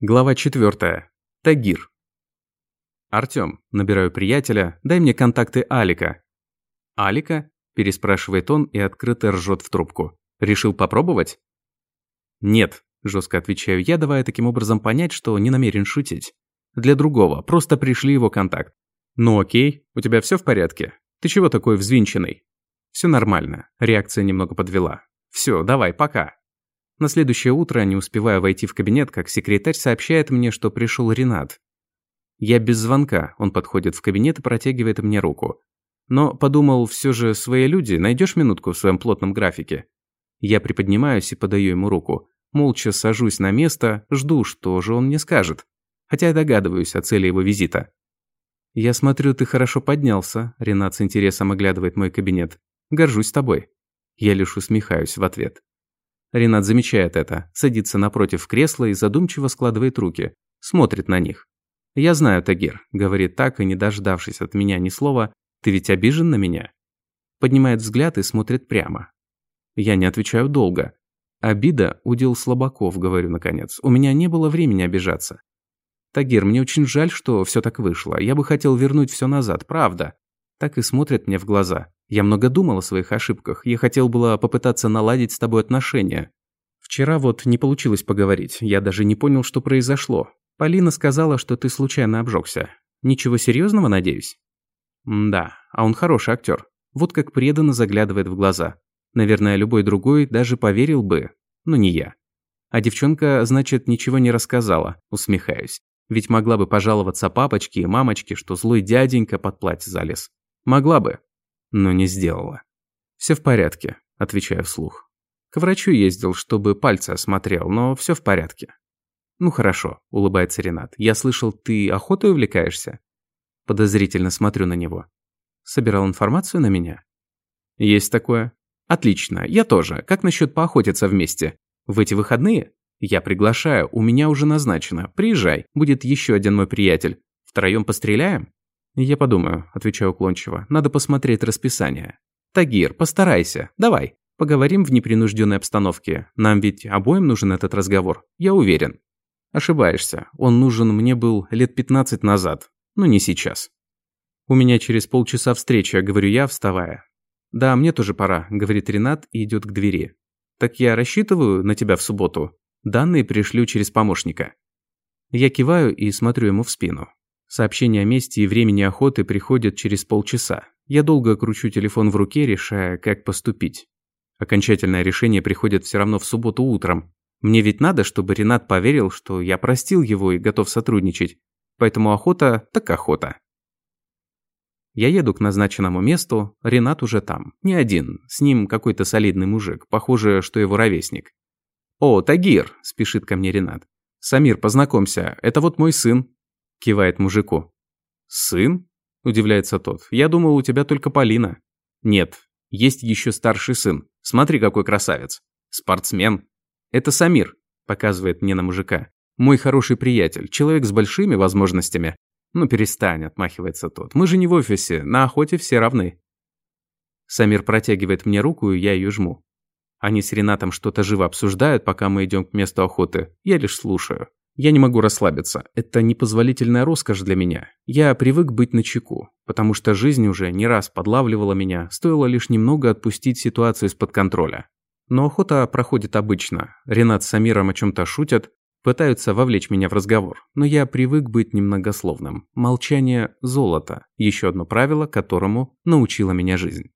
Глава 4. Тагир. «Артём, набираю приятеля, дай мне контакты Алика». «Алика?» – переспрашивает он и открыто ржет в трубку. «Решил попробовать?» «Нет», – жестко отвечаю я, давая таким образом понять, что не намерен шутить. «Для другого, просто пришли его контакт». «Ну окей, у тебя все в порядке? Ты чего такой взвинченный?» Все нормально, реакция немного подвела. Все, давай, пока». На следующее утро, не успевая войти в кабинет, как секретарь сообщает мне, что пришел Ренат. Я без звонка, он подходит в кабинет и протягивает мне руку. Но подумал, все же свои люди, найдешь минутку в своем плотном графике? Я приподнимаюсь и подаю ему руку. Молча сажусь на место, жду, что же он мне скажет. Хотя я догадываюсь о цели его визита. «Я смотрю, ты хорошо поднялся», – Ренат с интересом оглядывает мой кабинет. «Горжусь тобой». Я лишь усмехаюсь в ответ. Ренат замечает это, садится напротив кресла и задумчиво складывает руки, смотрит на них. «Я знаю, Тагир», – говорит так и не дождавшись от меня ни слова, «ты ведь обижен на меня?» Поднимает взгляд и смотрит прямо. Я не отвечаю долго. «Обида – удел слабаков», – говорю наконец. «У меня не было времени обижаться». «Тагир, мне очень жаль, что все так вышло. Я бы хотел вернуть все назад, правда». Так и смотрит мне в глаза. Я много думал о своих ошибках. Я хотел было попытаться наладить с тобой отношения. Вчера вот не получилось поговорить. Я даже не понял, что произошло. Полина сказала, что ты случайно обжегся. Ничего серьезного, надеюсь? М да, а он хороший актер. Вот как преданно заглядывает в глаза. Наверное, любой другой даже поверил бы, но не я. А девчонка, значит, ничего не рассказала, усмехаюсь. Ведь могла бы пожаловаться папочке и мамочке, что злой дяденька под платье залез. Могла бы, но не сделала. «Все в порядке», – отвечаю вслух. К врачу ездил, чтобы пальцы осмотрел, но все в порядке. «Ну хорошо», – улыбается Ренат. «Я слышал, ты охотой увлекаешься?» Подозрительно смотрю на него. «Собирал информацию на меня?» «Есть такое». «Отлично, я тоже. Как насчет поохотиться вместе? В эти выходные?» «Я приглашаю, у меня уже назначено. Приезжай, будет еще один мой приятель. Втроем постреляем?» «Я подумаю», – отвечаю уклончиво. «Надо посмотреть расписание». «Тагир, постарайся. Давай. Поговорим в непринужденной обстановке. Нам ведь обоим нужен этот разговор. Я уверен». «Ошибаешься. Он нужен мне был лет 15 назад. Но не сейчас». «У меня через полчаса встреча», – говорю я, вставая. «Да, мне тоже пора», – говорит Ренат и идет к двери. «Так я рассчитываю на тебя в субботу. Данные пришлю через помощника». Я киваю и смотрю ему в спину. Сообщение о месте и времени охоты приходят через полчаса. Я долго кручу телефон в руке, решая, как поступить. Окончательное решение приходит все равно в субботу утром. Мне ведь надо, чтобы Ренат поверил, что я простил его и готов сотрудничать. Поэтому охота так охота. Я еду к назначенному месту, Ренат уже там. Не один, с ним какой-то солидный мужик, похоже, что его ровесник. «О, Тагир!» – спешит ко мне Ренат. «Самир, познакомься, это вот мой сын, Кивает мужику. «Сын?» – удивляется тот. «Я думал, у тебя только Полина». «Нет, есть еще старший сын. Смотри, какой красавец. Спортсмен. Это Самир», – показывает мне на мужика. «Мой хороший приятель, человек с большими возможностями». «Ну перестань», – отмахивается тот. «Мы же не в офисе, на охоте все равны». Самир протягивает мне руку, и я ее жму. Они с Ренатом что-то живо обсуждают, пока мы идем к месту охоты. Я лишь слушаю. Я не могу расслабиться. Это непозволительная роскошь для меня. Я привык быть на чеку, потому что жизнь уже не раз подлавливала меня, стоило лишь немного отпустить ситуацию из-под контроля. Но охота проходит обычно. Ренат с Самиром о чем-то шутят, пытаются вовлечь меня в разговор. Но я привык быть немногословным. Молчание – золото. Еще одно правило, которому научила меня жизнь.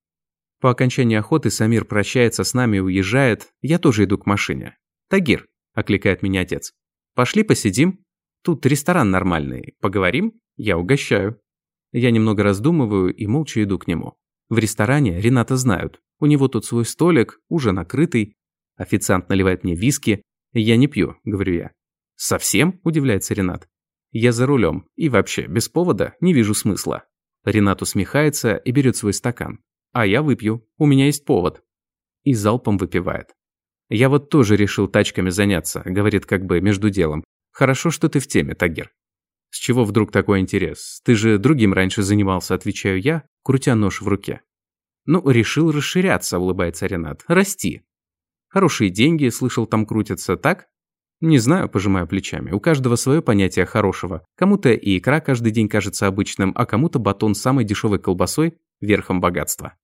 По окончании охоты Самир прощается с нами и уезжает. Я тоже иду к машине. «Тагир», – окликает меня отец. Пошли посидим. Тут ресторан нормальный. Поговорим? Я угощаю. Я немного раздумываю и молча иду к нему. В ресторане Рената знают. У него тут свой столик, уже накрытый. Официант наливает мне виски. Я не пью, говорю я. Совсем? Удивляется Ренат. Я за рулем. И вообще, без повода не вижу смысла. Ренат усмехается и берет свой стакан. А я выпью. У меня есть повод. И залпом выпивает. «Я вот тоже решил тачками заняться», — говорит как бы между делом. «Хорошо, что ты в теме, Тагир». «С чего вдруг такой интерес? Ты же другим раньше занимался», — отвечаю я, крутя нож в руке. «Ну, решил расширяться», — улыбается Ренат. «Расти». «Хорошие деньги, слышал, там крутятся, так?» Не знаю, пожимаю плечами. У каждого свое понятие хорошего. Кому-то и икра каждый день кажется обычным, а кому-то батон самой дешевой колбасой – верхом богатства.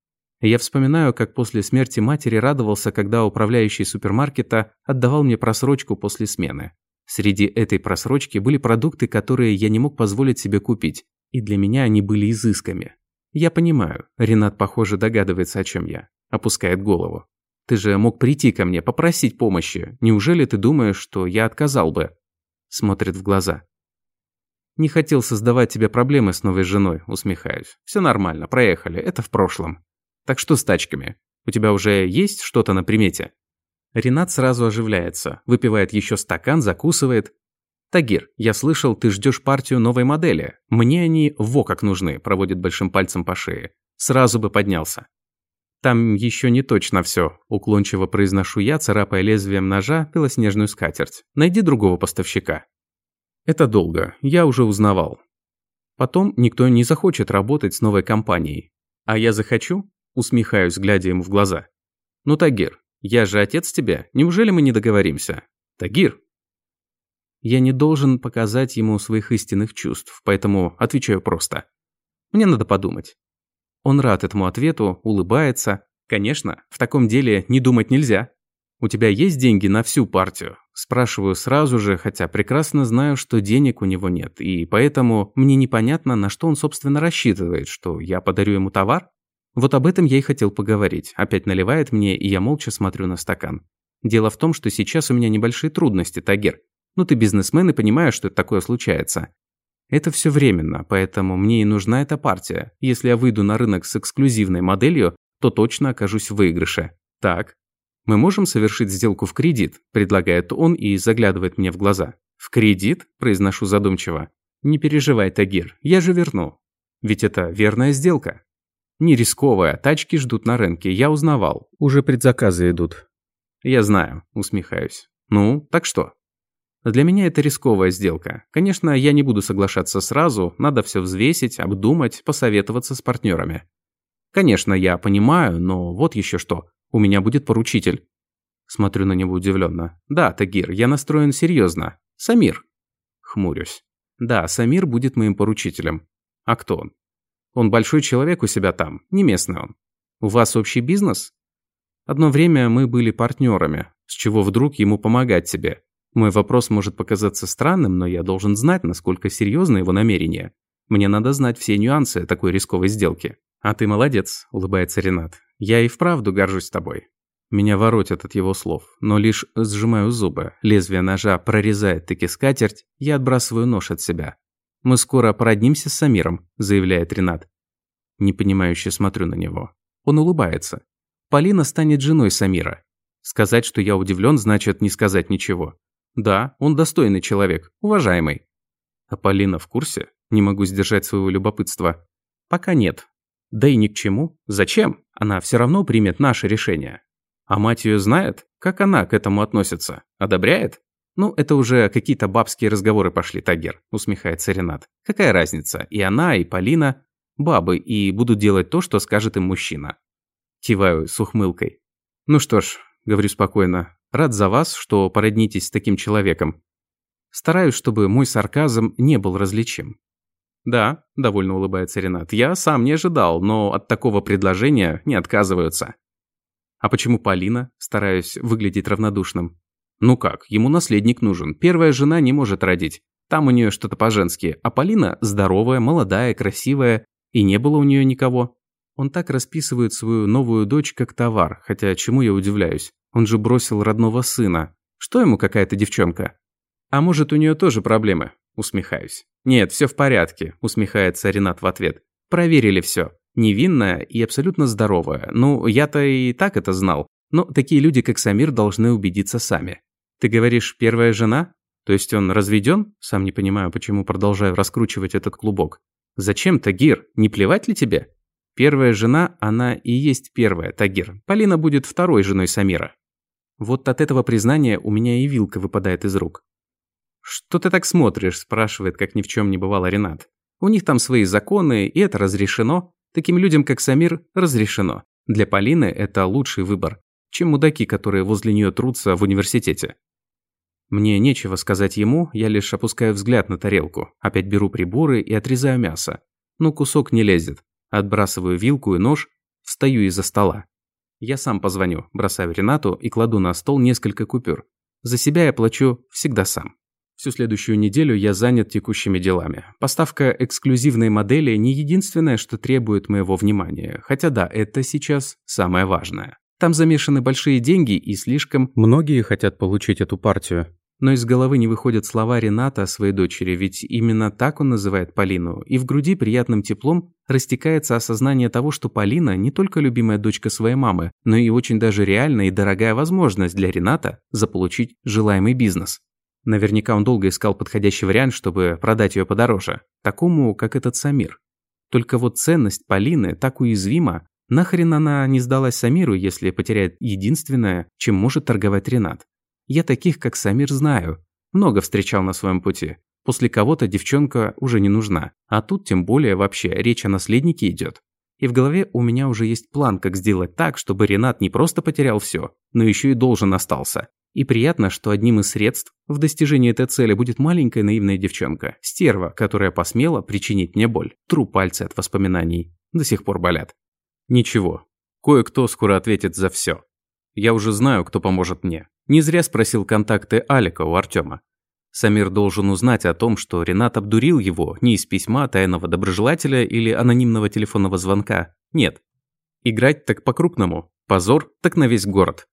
Я вспоминаю, как после смерти матери радовался, когда управляющий супермаркета отдавал мне просрочку после смены. Среди этой просрочки были продукты, которые я не мог позволить себе купить, и для меня они были изысками. Я понимаю, Ренат, похоже, догадывается, о чем я. Опускает голову. Ты же мог прийти ко мне, попросить помощи. Неужели ты думаешь, что я отказал бы?» Смотрит в глаза. «Не хотел создавать тебе проблемы с новой женой», усмехаюсь. «Все нормально, проехали, это в прошлом. Так что с тачками? У тебя уже есть что-то на примете?» Ренат сразу оживляется, выпивает еще стакан, закусывает. «Тагир, я слышал, ты ждешь партию новой модели. Мне они во как нужны», проводит большим пальцем по шее. Сразу бы поднялся. «Там еще не точно все», – уклончиво произношу я, царапая лезвием ножа белоснежную скатерть. «Найди другого поставщика». Это долго, я уже узнавал. Потом никто не захочет работать с новой компанией. А я захочу? Усмехаюсь, глядя ему в глаза. Ну, Тагир, я же отец тебя, неужели мы не договоримся? Тагир. Я не должен показать ему своих истинных чувств, поэтому отвечаю просто. Мне надо подумать. Он рад этому ответу, улыбается. Конечно, в таком деле не думать нельзя. У тебя есть деньги на всю партию? Спрашиваю сразу же, хотя прекрасно знаю, что денег у него нет, и поэтому мне непонятно, на что он, собственно, рассчитывает, что я подарю ему товар? Вот об этом я и хотел поговорить. Опять наливает мне, и я молча смотрю на стакан. Дело в том, что сейчас у меня небольшие трудности, Тагир. Ну ты бизнесмен и понимаешь, что это такое случается. Это все временно, поэтому мне и нужна эта партия. Если я выйду на рынок с эксклюзивной моделью, то точно окажусь в выигрыше. Так. Мы можем совершить сделку в кредит, предлагает он и заглядывает мне в глаза. В кредит? произношу задумчиво. Не переживай, Тагир, я же верну. Ведь это верная сделка. Не рисковая, тачки ждут на рынке, я узнавал. Уже предзаказы идут. Я знаю, усмехаюсь. Ну, так что? Для меня это рисковая сделка. Конечно, я не буду соглашаться сразу, надо все взвесить, обдумать, посоветоваться с партнерами. Конечно, я понимаю, но вот еще что. У меня будет поручитель. Смотрю на него удивленно. Да, Тагир, я настроен серьезно. Самир. Хмурюсь. Да, Самир будет моим поручителем. А кто он? Он большой человек у себя там, не местный он. У вас общий бизнес? Одно время мы были партнерами, с чего вдруг ему помогать тебе? Мой вопрос может показаться странным, но я должен знать, насколько серьезны его намерения. Мне надо знать все нюансы такой рисковой сделки. А ты молодец, улыбается Ренат. Я и вправду горжусь тобой. Меня воротят от его слов, но лишь сжимаю зубы. Лезвие ножа прорезает таки скатерть, я отбрасываю нож от себя. «Мы скоро породнимся с Самиром», – заявляет Ренат. Непонимающе смотрю на него. Он улыбается. Полина станет женой Самира. Сказать, что я удивлен, значит не сказать ничего. Да, он достойный человек, уважаемый. А Полина в курсе? Не могу сдержать своего любопытства. Пока нет. Да и ни к чему. Зачем? Она все равно примет наше решение. А мать ее знает? Как она к этому относится? Одобряет? Ну, это уже какие-то бабские разговоры пошли, Тагер, усмехается Ренат. Какая разница? И она, и Полина бабы и будут делать то, что скажет им мужчина. Киваю с ухмылкой. Ну что ж, говорю спокойно, Рад за вас, что породнитесь с таким человеком. Стараюсь, чтобы мой сарказм не был различим. Да, довольно улыбается Ренат. Я сам не ожидал, но от такого предложения не отказываются. А почему Полина? Стараюсь выглядеть равнодушным. Ну как, ему наследник нужен. Первая жена не может родить. Там у нее что-то по-женски. А Полина здоровая, молодая, красивая. И не было у нее никого. Он так расписывает свою новую дочь как товар, хотя чему я удивляюсь. Он же бросил родного сына. Что ему какая-то девчонка? А может, у нее тоже проблемы? Усмехаюсь. Нет, все в порядке, усмехается Ренат в ответ. Проверили все. Невинная и абсолютно здоровая. Ну, я-то и так это знал. Но такие люди, как Самир, должны убедиться сами. Ты говоришь, первая жена? То есть он разведен? Сам не понимаю, почему продолжаю раскручивать этот клубок. Зачем, Тагир? Не плевать ли тебе? Первая жена, она и есть первая, Тагир. Полина будет второй женой Самира. Вот от этого признания у меня и вилка выпадает из рук. «Что ты так смотришь?» – спрашивает, как ни в чем не бывало Ренат. «У них там свои законы, и это разрешено. Таким людям, как Самир, разрешено. Для Полины это лучший выбор, чем мудаки, которые возле нее трутся в университете». Мне нечего сказать ему, я лишь опускаю взгляд на тарелку, опять беру приборы и отрезаю мясо. Но кусок не лезет. Отбрасываю вилку и нож, встаю из-за стола. Я сам позвоню, бросаю Ренату и кладу на стол несколько купюр. За себя я плачу всегда сам. Всю следующую неделю я занят текущими делами. Поставка эксклюзивной модели не единственное, что требует моего внимания. Хотя да, это сейчас самое важное. Там замешаны большие деньги, и слишком многие хотят получить эту партию. Но из головы не выходят слова Рената о своей дочери, ведь именно так он называет Полину, и в груди приятным теплом растекается осознание того, что Полина не только любимая дочка своей мамы, но и очень даже реальная и дорогая возможность для Рената заполучить желаемый бизнес. Наверняка он долго искал подходящий вариант, чтобы продать ее подороже, такому, как этот Самир. Только вот ценность Полины так уязвима, нахрен она не сдалась Самиру, если потеряет единственное, чем может торговать Ренат. Я таких, как Самир, знаю. Много встречал на своем пути. После кого-то девчонка уже не нужна. А тут тем более вообще речь о наследнике идет. И в голове у меня уже есть план, как сделать так, чтобы Ренат не просто потерял все, но еще и должен остался. И приятно, что одним из средств в достижении этой цели будет маленькая наивная девчонка, стерва, которая посмела причинить мне боль. Тру пальцы от воспоминаний. До сих пор болят. Ничего. Кое-кто скоро ответит за все. Я уже знаю, кто поможет мне. Не зря спросил контакты Алика у Артема. Самир должен узнать о том, что Ренат обдурил его не из письма тайного доброжелателя или анонимного телефонного звонка. Нет. Играть так по-крупному. Позор так на весь город.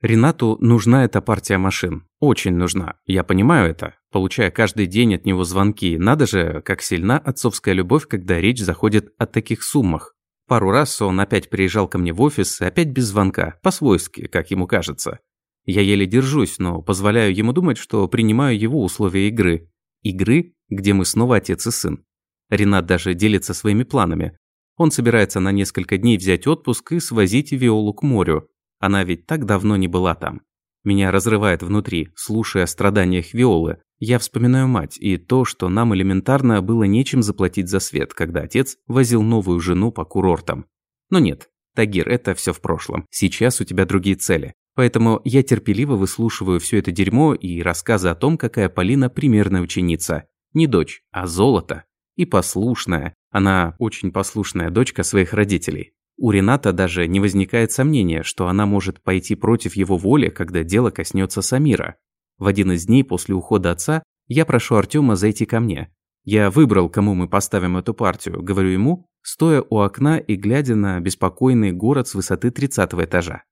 Ренату нужна эта партия машин. Очень нужна. Я понимаю это, получая каждый день от него звонки. Надо же, как сильна отцовская любовь, когда речь заходит о таких суммах. Пару раз он опять приезжал ко мне в офис, опять без звонка, по-свойски, как ему кажется. Я еле держусь, но позволяю ему думать, что принимаю его условия игры. Игры, где мы снова отец и сын. Ренат даже делится своими планами. Он собирается на несколько дней взять отпуск и свозить Виолу к морю. Она ведь так давно не была там. Меня разрывает внутри, слушая о страданиях Виолы. Я вспоминаю мать и то, что нам элементарно было нечем заплатить за свет, когда отец возил новую жену по курортам. Но нет, Тагир, это все в прошлом. Сейчас у тебя другие цели. Поэтому я терпеливо выслушиваю все это дерьмо и рассказы о том, какая Полина примерная ученица. Не дочь, а золото. И послушная. Она очень послушная дочка своих родителей. У Рената даже не возникает сомнения, что она может пойти против его воли, когда дело коснется Самира. В один из дней после ухода отца я прошу Артема зайти ко мне. Я выбрал, кому мы поставим эту партию, говорю ему, стоя у окна и глядя на беспокойный город с высоты 30 этажа.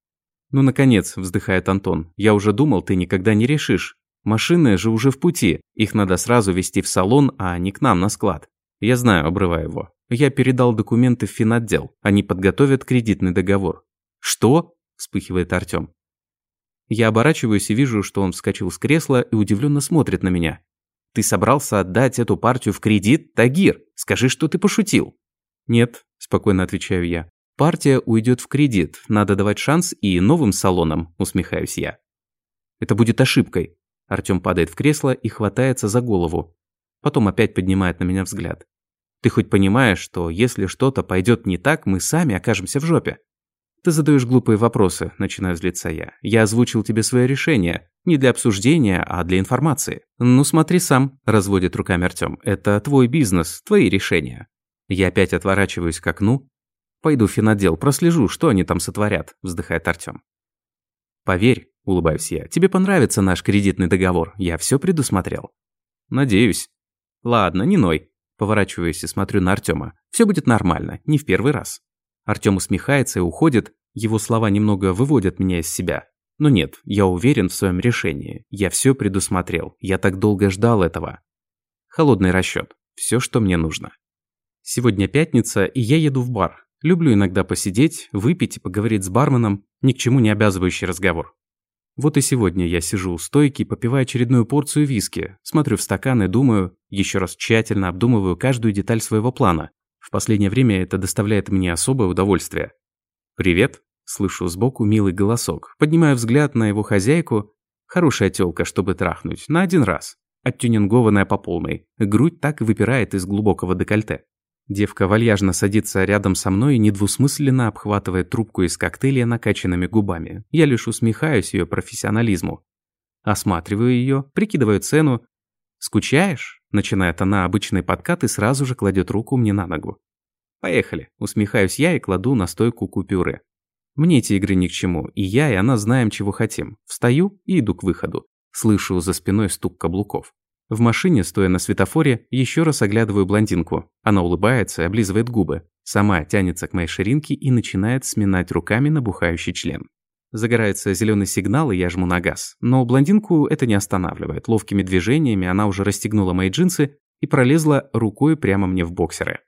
«Ну, наконец», – вздыхает Антон. «Я уже думал, ты никогда не решишь. Машины же уже в пути. Их надо сразу везти в салон, а не к нам на склад». «Я знаю», – обрываю его. «Я передал документы в финотдел. Они подготовят кредитный договор». «Что?» – вспыхивает Артём. Я оборачиваюсь и вижу, что он вскочил с кресла и удивленно смотрит на меня. «Ты собрался отдать эту партию в кредит, Тагир? Скажи, что ты пошутил». «Нет», – спокойно отвечаю я. Партия уйдет в кредит, надо давать шанс и новым салонам, усмехаюсь я. Это будет ошибкой. Артём падает в кресло и хватается за голову. Потом опять поднимает на меня взгляд. Ты хоть понимаешь, что если что-то пойдет не так, мы сами окажемся в жопе? Ты задаешь глупые вопросы, начинаю злиться я. Я озвучил тебе свое решение. Не для обсуждения, а для информации. Ну смотри сам, разводит руками Артём. Это твой бизнес, твои решения. Я опять отворачиваюсь к окну, «Пойду в финотдел, прослежу, что они там сотворят», – вздыхает Артём. «Поверь», – улыбаюсь я, – «тебе понравится наш кредитный договор, я все предусмотрел». «Надеюсь». «Ладно, не ной», – поворачиваюсь и смотрю на Артёма. Все будет нормально, не в первый раз». Артём усмехается и уходит, его слова немного выводят меня из себя. Но нет, я уверен в своем решении. Я все предусмотрел. Я так долго ждал этого. Холодный расчет. Все, что мне нужно. Сегодня пятница, и я еду в бар. Люблю иногда посидеть, выпить и поговорить с барменом, ни к чему не обязывающий разговор. Вот и сегодня я сижу у стойки, попиваю очередную порцию виски, смотрю в стакан и думаю, еще раз тщательно обдумываю каждую деталь своего плана. В последнее время это доставляет мне особое удовольствие. «Привет», – слышу сбоку милый голосок, поднимаю взгляд на его хозяйку. Хорошая тёлка, чтобы трахнуть, на один раз. Оттюнингованная по полной, грудь так и выпирает из глубокого декольте. Девка вальяжно садится рядом со мной и недвусмысленно обхватывает трубку из коктейля накачанными губами. Я лишь усмехаюсь ее профессионализму. Осматриваю ее, прикидываю цену. «Скучаешь?» – начинает она обычный подкат и сразу же кладет руку мне на ногу. «Поехали», – усмехаюсь я и кладу на стойку купюры. Мне эти игры ни к чему, и я, и она знаем, чего хотим. Встаю и иду к выходу. Слышу за спиной стук каблуков. В машине, стоя на светофоре, еще раз оглядываю блондинку. Она улыбается и облизывает губы. Сама тянется к моей ширинке и начинает сминать руками набухающий член. Загорается зеленый сигнал, и я жму на газ. Но блондинку это не останавливает. Ловкими движениями она уже расстегнула мои джинсы и пролезла рукой прямо мне в боксеры.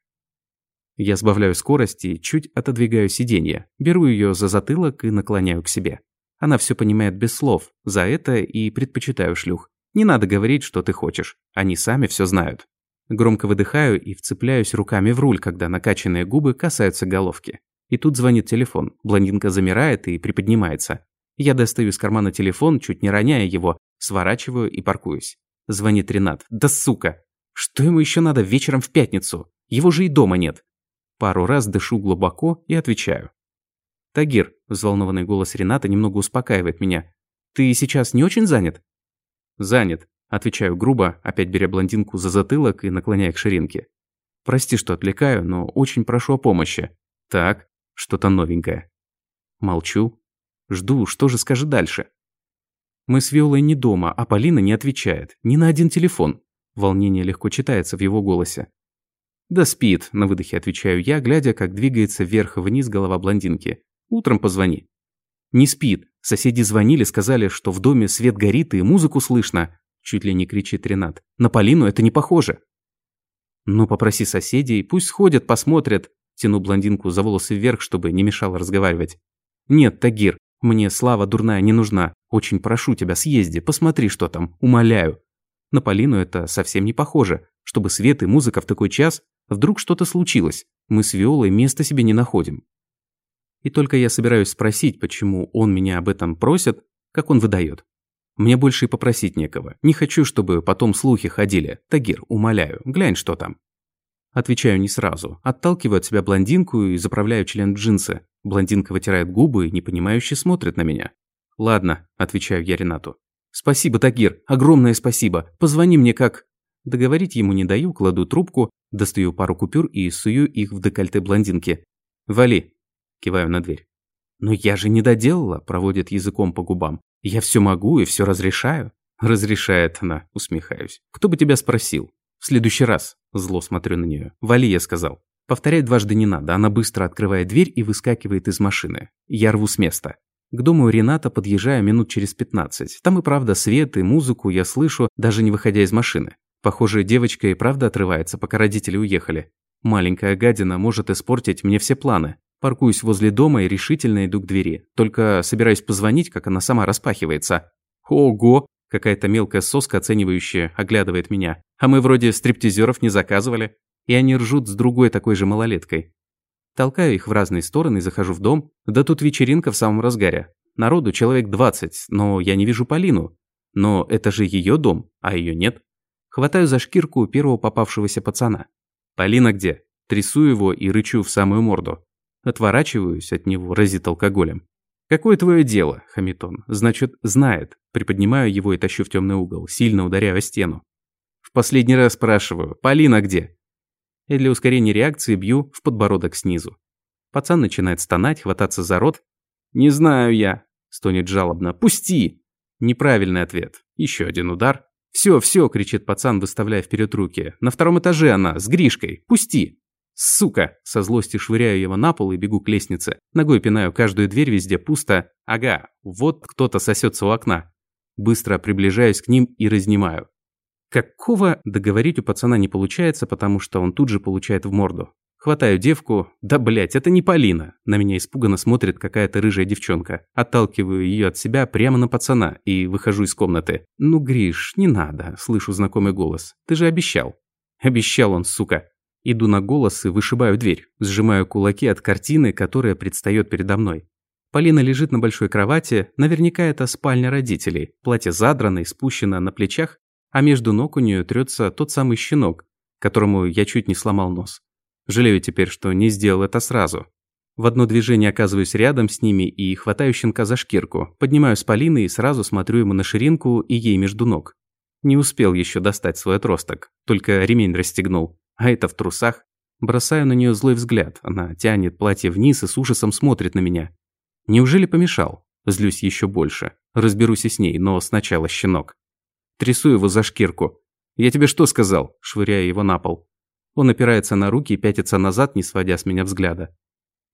Я сбавляю скорость и чуть отодвигаю сиденье, беру ее за затылок и наклоняю к себе. Она все понимает без слов, за это и предпочитаю шлюх. Не надо говорить, что ты хочешь, они сами все знают. Громко выдыхаю и вцепляюсь руками в руль, когда накачанные губы касаются головки. И тут звонит телефон. Блондинка замирает и приподнимается. Я достаю из кармана телефон, чуть не роняя его, сворачиваю и паркуюсь. Звонит Ренат. Да сука! Что ему еще надо вечером в пятницу? Его же и дома нет. Пару раз дышу глубоко и отвечаю. «Тагир», – взволнованный голос Рената немного успокаивает меня. «Ты сейчас не очень занят?» «Занят», – отвечаю грубо, опять беря блондинку за затылок и наклоняя к ширинке. «Прости, что отвлекаю, но очень прошу о помощи». «Так, что-то новенькое». Молчу. Жду, что же скажет дальше. Мы с Виолой не дома, а Полина не отвечает. Ни на один телефон. Волнение легко читается в его голосе. «Да спит», – на выдохе отвечаю я, глядя, как двигается вверх и вниз голова блондинки. «Утром позвони». «Не спит. Соседи звонили, сказали, что в доме свет горит и музыку слышно», – чуть ли не кричит Ренат. «На Полину это не похоже». «Ну, попроси соседей, пусть сходят, посмотрят», – тяну блондинку за волосы вверх, чтобы не мешало разговаривать. «Нет, Тагир, мне слава дурная не нужна. Очень прошу тебя, съезди, посмотри, что там, умоляю». На Полину это совсем не похоже, чтобы свет и музыка в такой час Вдруг что-то случилось. Мы с Виолой места себе не находим. И только я собираюсь спросить, почему он меня об этом просит, как он выдает. Мне больше и попросить некого. Не хочу, чтобы потом слухи ходили. Тагир, умоляю, глянь, что там. Отвечаю не сразу. Отталкиваю от себя блондинку и заправляю член джинсы. Блондинка вытирает губы и непонимающе смотрит на меня. «Ладно», – отвечаю я Ренату. «Спасибо, Тагир, огромное спасибо. Позвони мне как...» Договорить ему не даю, кладу трубку, достаю пару купюр и сую их в декольте блондинки. «Вали!» – киваю на дверь. «Но я же не доделала», – проводит языком по губам. «Я все могу и все разрешаю». «Разрешает она», – усмехаюсь. «Кто бы тебя спросил?» «В следующий раз», – зло смотрю на нее. «Вали», – я сказал. Повторять дважды не надо, она быстро открывает дверь и выскакивает из машины. Я рву с места. К дому Рената подъезжаю минут через 15. Там и правда свет и музыку я слышу, даже не выходя из машины. Похоже, девочка и правда отрывается, пока родители уехали. Маленькая гадина может испортить мне все планы. Паркуюсь возле дома и решительно иду к двери. Только собираюсь позвонить, как она сама распахивается. Ого! Какая-то мелкая соска, оценивающая, оглядывает меня. А мы вроде стриптизеров не заказывали. И они ржут с другой такой же малолеткой. Толкаю их в разные стороны и захожу в дом. Да тут вечеринка в самом разгаре. Народу человек 20, но я не вижу Полину. Но это же ее дом, а ее нет. Хватаю за шкирку первого попавшегося пацана. «Полина где?» Трясу его и рычу в самую морду. Отворачиваюсь от него, разит алкоголем. «Какое твое дело?» – хамит он. «Значит, знает». Приподнимаю его и тащу в темный угол, сильно ударяю о стену. В последний раз спрашиваю, «Полина где?» И для ускорения реакции бью в подбородок снизу. Пацан начинает стонать, хвататься за рот. «Не знаю я», – стонет жалобно. «Пусти!» Неправильный ответ. Еще один удар. «Все, все!» – кричит пацан, выставляя вперед руки. «На втором этаже она, с Гришкой! Пусти!» «Сука!» – со злости швыряю его на пол и бегу к лестнице. Ногой пинаю каждую дверь, везде пусто. Ага, вот кто-то сосется у окна. Быстро приближаюсь к ним и разнимаю. Какого договорить у пацана не получается, потому что он тут же получает в морду. Хватаю девку. Да, блять, это не Полина. На меня испуганно смотрит какая-то рыжая девчонка. Отталкиваю ее от себя прямо на пацана и выхожу из комнаты. Ну, Гриш, не надо. Слышу знакомый голос. Ты же обещал. Обещал он, сука. Иду на голос и вышибаю дверь. Сжимаю кулаки от картины, которая предстает передо мной. Полина лежит на большой кровати, наверняка это спальня родителей. Платье задрано и спущено на плечах, а между ног у нее трется тот самый щенок, которому я чуть не сломал нос. Жалею теперь, что не сделал это сразу. В одно движение оказываюсь рядом с ними и хватаю щенка за шкирку, поднимаю с Полины и сразу смотрю ему на ширинку и ей между ног. Не успел еще достать свой отросток, только ремень расстегнул, а это в трусах. Бросаю на нее злой взгляд, она тянет платье вниз и с ужасом смотрит на меня. Неужели помешал? Злюсь еще больше. Разберусь и с ней, но сначала щенок. Трясу его за шкирку. «Я тебе что сказал?» – швыряя его на пол. Он опирается на руки и пятится назад, не сводя с меня взгляда.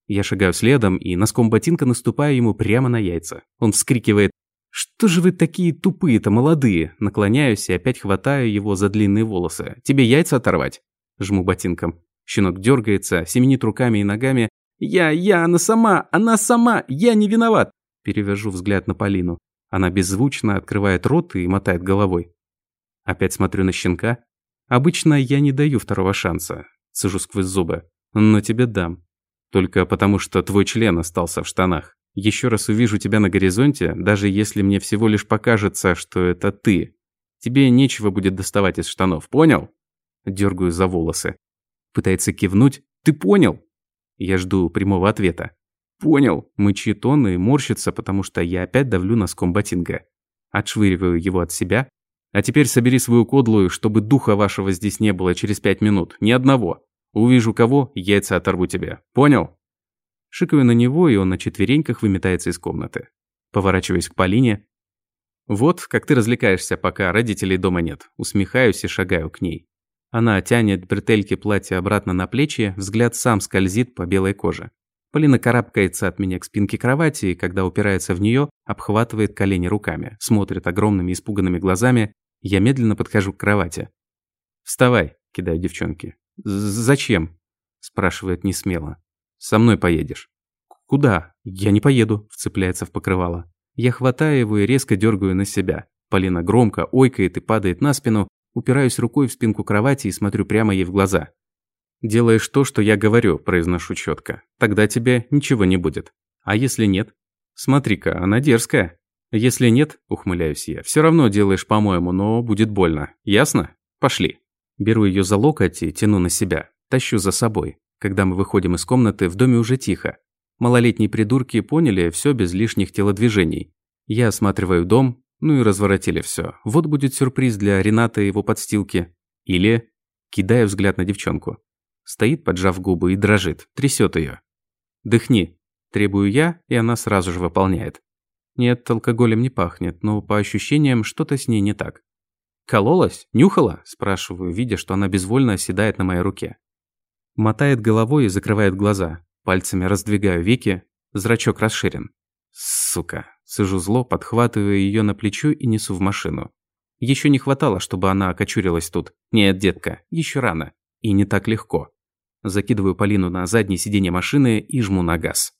Я шагаю следом и носком ботинка наступаю ему прямо на яйца. Он вскрикивает «Что же вы такие тупые-то, молодые?» Наклоняюсь и опять хватаю его за длинные волосы. «Тебе яйца оторвать?» Жму ботинком. Щенок дергается, семенит руками и ногами. «Я, я, она сама! Она сама! Я не виноват!» Перевожу взгляд на Полину. Она беззвучно открывает рот и мотает головой. Опять смотрю на щенка. Обычно я не даю второго шанса. Сижу сквозь зубы. Но тебе дам. Только потому, что твой член остался в штанах. Еще раз увижу тебя на горизонте, даже если мне всего лишь покажется, что это ты. Тебе нечего будет доставать из штанов, понял? Дергаю за волосы. Пытается кивнуть. Ты понял? Я жду прямого ответа. Понял. Мычит он и морщится, потому что я опять давлю носком ботинка. Отшвыриваю его от себя. А теперь собери свою кодлую, чтобы духа вашего здесь не было через пять минут. Ни одного. Увижу кого, яйца оторву тебе. Понял? Шикаю на него, и он на четвереньках выметается из комнаты. Поворачиваюсь к Полине. Вот, как ты развлекаешься, пока родителей дома нет. Усмехаюсь и шагаю к ней. Она тянет бретельки платья обратно на плечи, взгляд сам скользит по белой коже. Полина карабкается от меня к спинке кровати и, когда упирается в нее, обхватывает колени руками, смотрит огромными испуганными глазами. Я медленно подхожу к кровати. «Вставай», – кидаю девчонке. «Зачем?» – спрашивает несмело. «Со мной поедешь». «Куда?» «Я не поеду», – вцепляется в покрывало. Я хватаю его и резко дергаю на себя. Полина громко ойкает и падает на спину, упираюсь рукой в спинку кровати и смотрю прямо ей в глаза. «Делаешь то, что я говорю», – произношу четко. «Тогда тебе ничего не будет. А если нет? Смотри-ка, она дерзкая. Если нет, ухмыляюсь я, все равно делаешь по-моему, но будет больно. Ясно? Пошли». Беру ее за локоть и тяну на себя. Тащу за собой. Когда мы выходим из комнаты, в доме уже тихо. Малолетние придурки поняли все без лишних телодвижений. Я осматриваю дом, ну и разворотили все. Вот будет сюрприз для Рената и его подстилки. Или... Кидаю взгляд на девчонку. Стоит, поджав губы, и дрожит, трясет ее. «Дыхни», – требую я, и она сразу же выполняет. Нет, алкоголем не пахнет, но по ощущениям что-то с ней не так. «Кололась? Нюхала?» – спрашиваю, видя, что она безвольно оседает на моей руке. Мотает головой и закрывает глаза. Пальцами раздвигаю веки, зрачок расширен. Сука. Сижу зло, подхватываю ее на плечо и несу в машину. Еще не хватало, чтобы она окочурилась тут. Нет, детка, еще рано. И не так легко. Закидываю Полину на заднее сиденье машины и жму на газ.